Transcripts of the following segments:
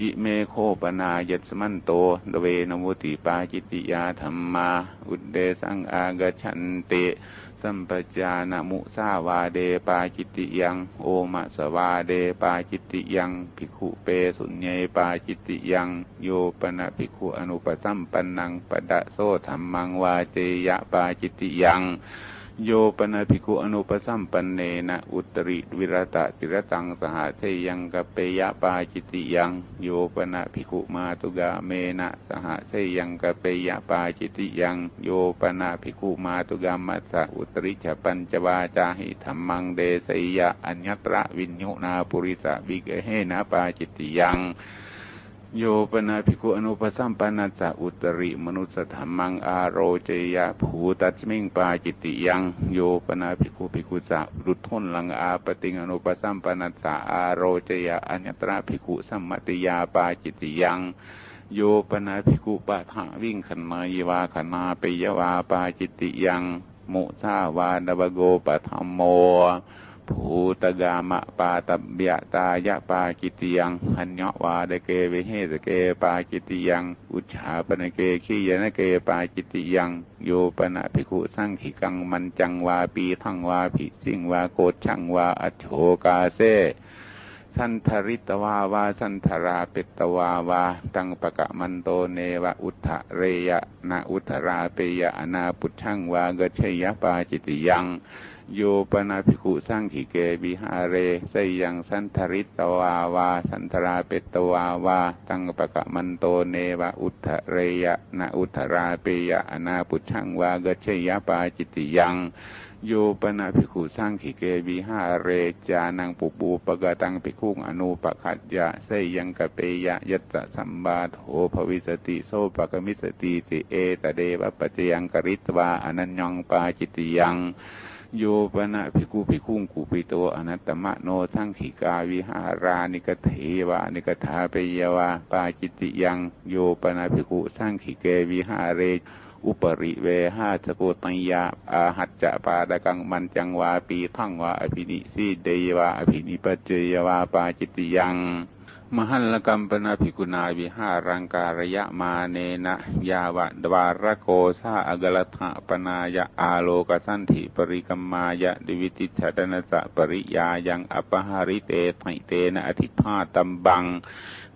อิเมโข ปะนายัส๎มันโต ท๎เวนะวุติปาจิตติยาธัมมา อุทเทสังอาคัจฉันติ สัมปะชานะมุสาวาเท ปาจิตติยัง โอมะสะวาเท ปาจิตติยังภิกขุเปสุญเญปาจิตติยัง โย ปะนะภิกขุ อะนุปะสัมปันนังปะทะโส ธัมมังวาเจยยะปาจิตติยัง โย ปะนะ ภิกขุ อะนุปะสัมปันเนนะ อุตตะริท๎วิรัตตะติรัตตัง สะหะเสยยัง กัปเปยยะปาจิตติยัง โยปนาภิกุมาตุกาเมนะสหเทยังกเปยะปาจิติยัง โยปนาภิกุมาตุกามัสสะอุตริฉปัญจวาจาหิธรรมังเดสยะอัญญตระวิญญุนาปุริสะวิเกเหนะปาจิติยัง โยปนาภิกุอนุปสัมปันจะอุตริมนุสธรรมังอาโรเจยะภูตัสมิงปาจิติยังโยปนาภิกุภิกุจะรุทนลังอาปติงอนุปสัมปันจะอาโรเจยะอัญตระภิกุสัมมติยาปาจิติยังโยปนาภิกุปะทะวิ่งขณายวาขณาปิยวาปาจิติยัง มุสาวาดบโกปะธรรมโม ภูตกามะปาตเบียตายะปากิติยังหันยวาเดเกเวเฮสเกปากิติยัง อุชาปนเกขียนเกปากิติยัง โยปนะภิกุสังขิกังมันจังวาปีทังวาผิสิงวาโกชังวาอโชกาเซสันทริตวาวาสันทราเปตวาวาตังปะกะมันโตเนวะอุทธเรยะนาอุทราเปยะนาปุชังวากเชยปาจิติยัง โยปนาภิกุสร้างขิเกวิหาเรไสยังสันทริตวาวา สันทราเปตวาวา ตังปะกะมันโตเนวะอุทธเรยะนาอุทธราเปยะนาปุชังวากเชยปาจิติยังโย ปะนะ ภิกขุสังฆิเกวิหาเร ชานังปุพพูปะคะตังภิกขุง อะนูปะขัชชะ เสยยัง กัปเปยยะ ยัสสะ สัมพาโธ ภะวิสสะติ โส ปักกะมิสสะตีติ เอตะเทวะ ปัจจะยังกะริต๎วา อะนัญญังปาจิตติยัง โย ปะนะภิกขุภิกขุงกุปิโต อะนัตตะมะโน สังฆิกาวิหารานิกกัฑเฒยยะ วานิกกัฑฒาเปยยะ วาปาจิตติยังโย ปะนะภิกขุสังฆิเกวิหาเรอุปริเวหาสกุตัญญาอาหัจจะปาดกังมันจังวาปีทั้งวาอภินิสีเดยวาอภินิปเจยวาปาจิติยัง มหันลกัมปนาภิกุณาวิหารังการยะมาเนนะยาวะดวารโกซาอกลทะปนายะอาโลกสันถิปริกัมมายะดิวิติชดนสะปริยายังอปหาริเตไทเตนะอธิภาตัมบัง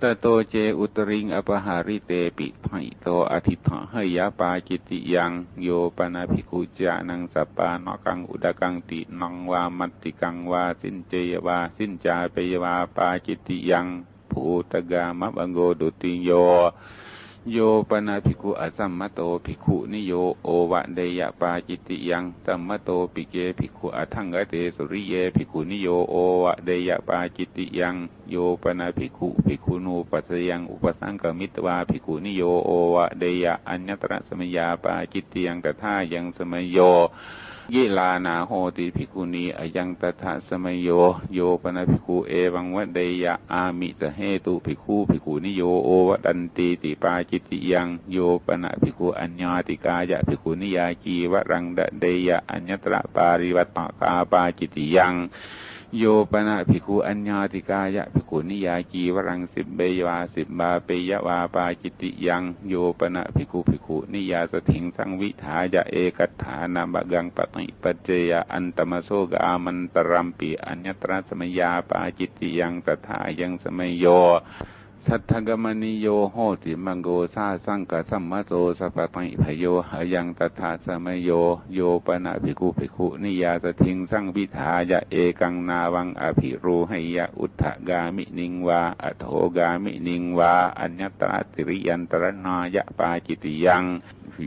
ตโตเจอุตริงอปหาริเตปิไทโตอธิภาหยาปาจิติยังโยปนาภิกุจานังสปานกังอุดกังตินังวามัตติกังวาสินเจยวาสินจาเปยวาปาจิติยัง ภูตกามะบังโกดุติโย โยปนาภิกุอสัมมโตภิกขุนิโยโอวะเดยะปาจิติยังสัมมโตปิเกภิกขุอัทังกเตสุริเยภิกขุนิโยโอวะเดยะปาจิติยังโยปนาภิกขุภิกขุนูปัสยังอุปสังกมิตวาภิกขุนิโยโอวะเดยะอัญญตระสมยาปาจิตติยังตถายังสมโย ยิลานาโหติภิกุณีอยังตถาสมโย โยปนภิกุเอวังวะเดยะอามิจะเหตุภิกุภิกุนิโยโอวดันตีติปาจิติยังโยปนภิกุอัญญาติกายะภิกุนิยาจีวรังดะเดยะอัญญตระปาริวัตตกาปาจิติยัง โยปนะภิกขุอัญญาติกายะภิกขุนิยากีวรังสิบเบยวาสิบบาเปยวาปาจิติยังโยปนะภิกขุภิกขุนิยาสถิงสังวิถายะเอกัฏฐานาบกังปติปเจยอันตมโสกามันตรัมปีอัญญตรัสมยาปาจิติยังตถายังสมัยโย สัทธกมณิโยโหติมังโกซาสังกสัมมโตสัพพังพโยหยังตถาสมโยโยปนะภิกุภิกุนิยาสทิงสังวิทายะเอกังนาวังอภิรูหยะอุทธกามินิงวาอโทกามินิงวาอัญญตระติริยันตรนายะปาจิติยัง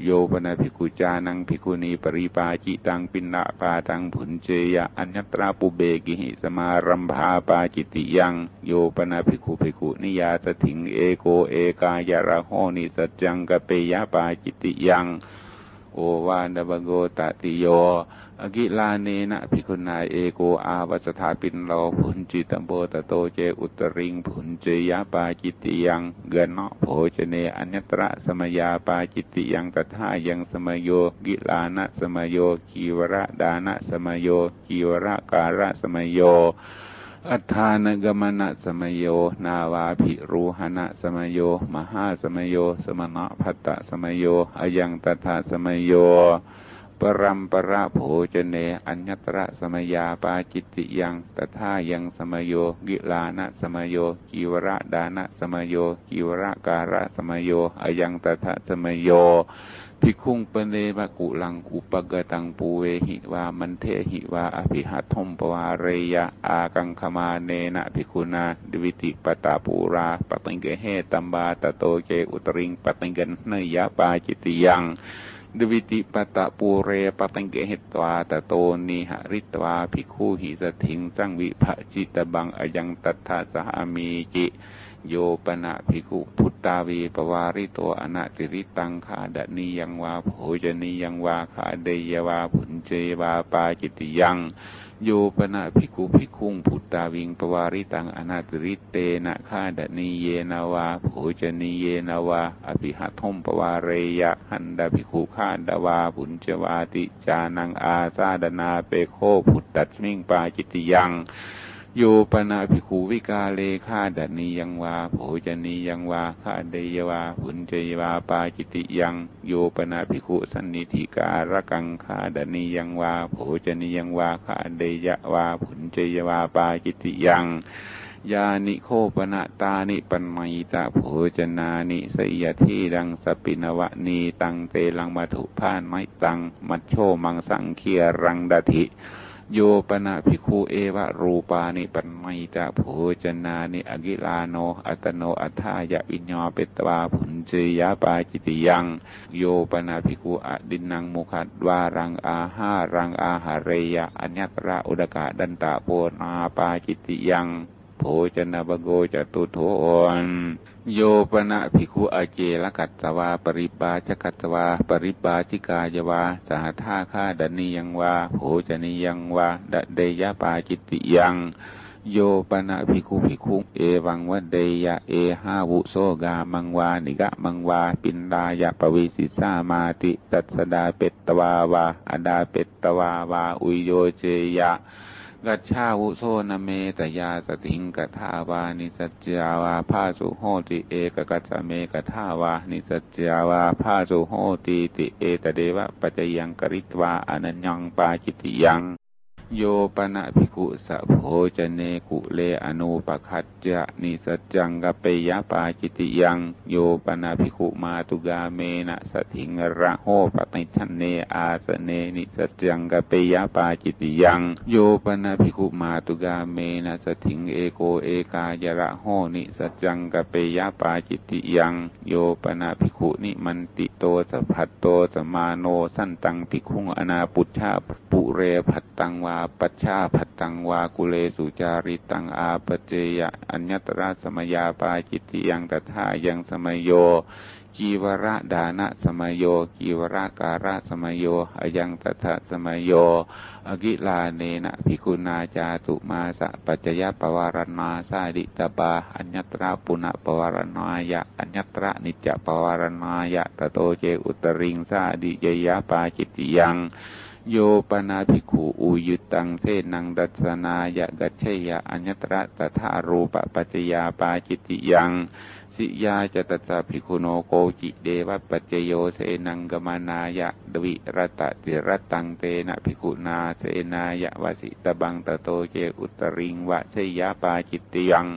โยปนาภิกุจานังภิกุณีปริปาจิตังปินะปาตังผุนเจยะอัญญตราปุเบกิหิสมารัมภาปาจิติยัง โยปนาภิกุภิกุนิยาสถิงเอโกเอกายะระโหนิสัชชัง กัปเปยยะปาจิตติยัง โอวาทะวัคโค ตะติโย อะคิลาเนนะ ภิกขุนา เอโกอาวะสะถะปิณโฑ ภุญชิตัพโพ ตะโตเจอุตตะริง ภุญเชยยะ ปาจิตติยัง คะณะโภชะเนอัญญัต๎ระ สะมะยาปาจิตติยัง ตัตถายัง สะมะโย คิลานะสะมะโย จีวะระทานะสะมะโย จีวะระการะสะมะโยอัทธานะคะมะนะสะมะโย นาวาภิรูหณะสมโย มหาสมโย สมณะพัตตะสมโย อยังตถาสมโย ปรัมประโภจเน อัญญตระสมยาปาจิตติยังตถายังสมโย กิลานะสมโยกิวระดานะสมโยกิวระการะสมโยอายังตถาสมโยภิกขุงปเนวะกุลังอุปกตังปูเวหิวามันเทหิวาอภิหัตถมปวาเรยะอากังคมาเนนะภิกขุนาดวิติปตาปูราปตังเกเหตัมบาตโตเจอุตริงปตังเกนเนยะปาจิติยัง ดวิติปตะปูเรปตังเกหิตวาตะโตนิหริตวาภิกขุหิสถิงจังวิภจิตบังอยังตัทธาสหามีจิโยปนะภิกขุพุทธาวีปวาริโตอนาติริตังขาดนิยังวาโภจนิยังวาขาเดยวาผุนเจวาปาจิตยัง โยปนะภิกขุภิกขุงพุทตาวิงปวาริตังอนาตริเตนะขาดนิเยนาวาโภจนิเยนาวาอภิหัทมปวาเรยะหันดาภิกขุขาดาวาปุญจวาติจานังอาซาดนาเปโคพุทธัสมิงปาจิตยัง โยปนาภิกขูวิกาเลขาดนียังวาโภจนียังวาขาเดยวาผุนเจยวาปาจิติยัง โย ปะนะ ภิกขุสันนิธิการะกังขาทะนียังวาโภชะนียังวาขาเทยยะ วา ภุญเชยยะ วาปาจิตติยังยานิโข ปะนะตานิปะณีตะโภชะนานิ เสยยะถีทัง สัปปิ นะวะนีตังเตลัง มะธุ ผาณิตัง มัจโฉ มังสัง ขีรัง ทะธิ โย ปะนะ ภิกขุเอวะรูปานิปะณีตะโภชะนานิอะคิลาโน อัตโนอัฏายะวิญญาเปตวาผุนเจยปาจิติยัง โยปนาภิกขุอดินังมุขัดวารังอาหารังอาหาเรยะอัญญตระอุดกะดันตะโพนาปาจิติยัง โภชนะบโกจตุโทน โยปนะภิกขุอาเจละกัตตวา ปริปาจกัตตวา ปริปาจิกายวา สหท่าข้าดนียังวาโภจนิยังวาดเดยะปาจิตติยังโยปนะภิกขุภิกขุเอวังวะเดยะเอห้าวุโซกามังวา นิกะมังวา ปินดายะปวิสิสามาติตัสดาเปตตวาวาอดาเปตตวาวา อุยโยเจยะ กัจฉาวุโซนเมตยาสติงกทาวานิสัจจาวาภาสุโหติเอกกัจเมกทาวานิสัจจาวาภาสุโหติติเอตเดวะปัจยังกริตวาอนัญญังปาจิตยัง โย ปะนะภิกขุสะโภชะเนกุเล อะนูปะขัชชะนิสัชชัง กัปเปยยะ ปาจิตติยังโย ปะนะภิกขุมาตุคาเมนะสัทธิงระโหปะฏิจฉันเนอาสะเนนิสัชชัง กัปเปยยะ ปาจิตติยัง โย ปะนะภิกขุมาตุคาเมนะสัทธิงเอโกเอกายะ ระโหนิสัชชัง กัปเปยยะ ปาจิตติยัง โย ปะนะภิกขุนิมันติโตสะภัตโตสมาโนสันตังภิกุงอนาปุชชาปุเรผัตตังวาปัชชาผัตตังวากุเลสุจาริตังอาปเจยะอัญญตระสมยาปาจิตติยังตถายังสมโยกีวระดานะสมโยกีวระการะสมโยอยังตถาสมโยอกิลาเนนะภิกุณาจาตุมาสะปัจจยปวารณาสาดิตบาอัญญตระปุณปวารณายะอัญญตระนิจปวารณายะตโตเจอุตริงสาดิเยยะปาจิตติยัง โยปนาภิกขุอุยุตังเทนังดัสนายะกัจเชยะอัญญตระตถารูปปัจจยาปาจิติยังสิยาจตตาภิกุโนโกจิเดวะปัจเจโยเสนังกมานายะดวิรตะติรตังเตนะภิกุนาเสนายะวสิตบังตโตเจอุตริงวะเสยาปาจิตติยัง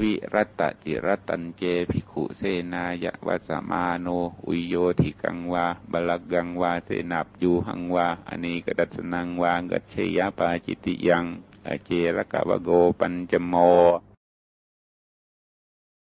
วิรัตจิรัตันเจภิกขุเสนายะวัสมาโน อุยโยธิกังวาบลกังวาเสนับยูหังวาอเนกดัสนังวากัจเชยปาจิติยังอเจรกะวโกปัญจโม